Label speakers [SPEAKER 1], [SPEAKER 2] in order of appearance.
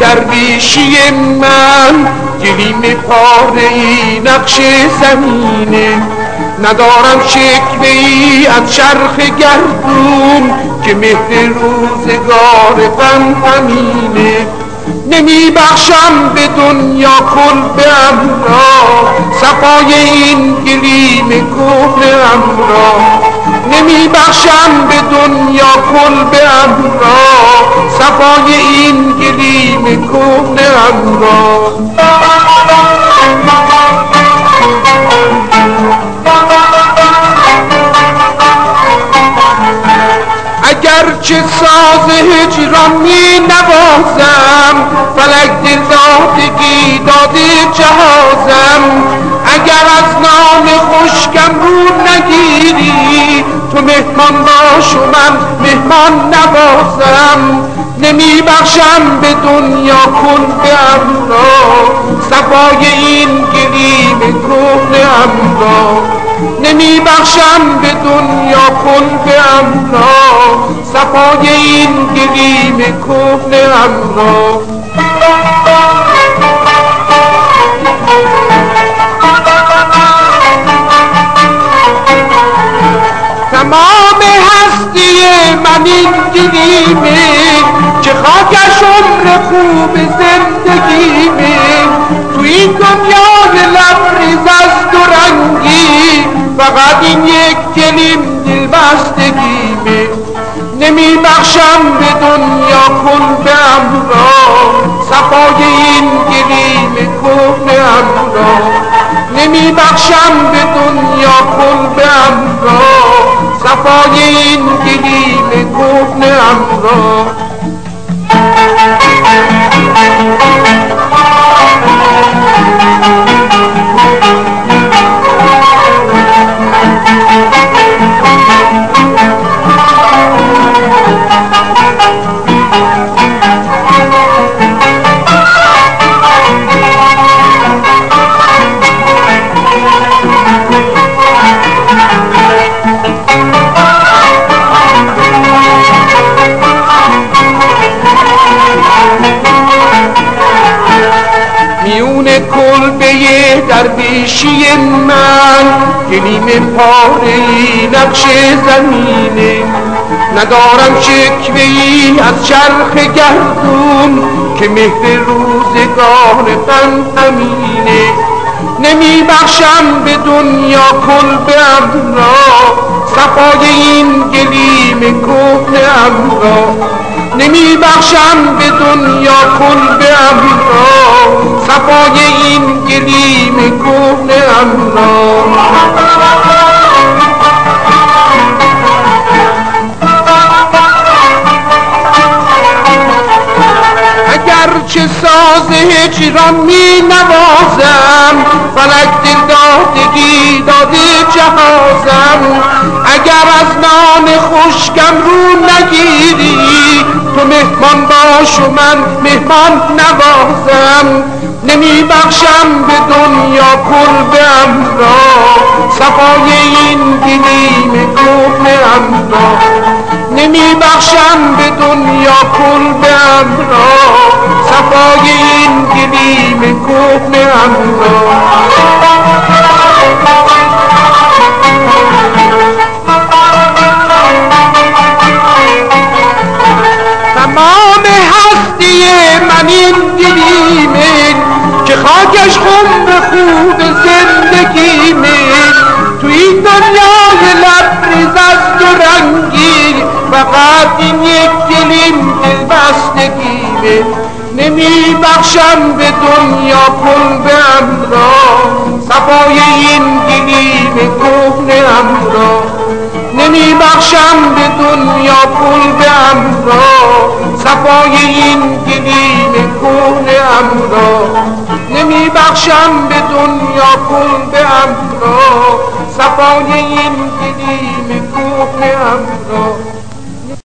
[SPEAKER 1] درویشی من گلیم پاره ای نقش زمینه. ندارم شکوه ای از چرخ گردون که مهر روزگار غم همینه نمی بخشم به دنیا کل امرا صفای این گلیم کهن امرا نمی بخشم به دنیا کل امرا صفای این گلیم کهن امرا اگرچه ساز هجران می نوازم فلک دل دادگی داده جهازم. اگر از نام خوشکم رو نگیری تو مهمان باش و من مهمان نوازم. نمی بخشم به دنیا کن به امرا صفای این گریم کهن امرا نمی بخشم به دنیا کن به امرا صفای این گریم کهن امرا گلیم دل بستگیمه نمی بخشم به دنیا کن به امرا صفای این گلیم کهن امرا نمی بخشم به دنیا کن به امرا صفای این گلیم کهن امرا کلبه درویشی من گلیم پاره نقش زمینه. ندارم شکوه ای از چرخ گردون که مهر روزگار غم امینه. نمی بخشم به دنیا کل به امرا صفای این گلیم کهن امرا نمی بخشم به دنیا کل به امرا صفای این گلیم کهن امرا اگرچه ساز هجران می نوازم فلک دل دادگی داده جهازم. اگر از نان خشکم رو نگیری تو مهمان باش و من مهمان نوازم نمی بخشم به دنیا به امرا صفای این گلیم کهن امرا نمی بخشم به دنیا به امرا صفای این گلیم کهن امرا این یک گلیم دل نمی بخشم به دنیا کن به امرا صفای این گلیم کهن امرا نمی بخشم به دنیا پول به امرا صفای این گلیم کهن امرا نمی بخشم به دنیا پول به امرا صفای این گلیم کهن امرا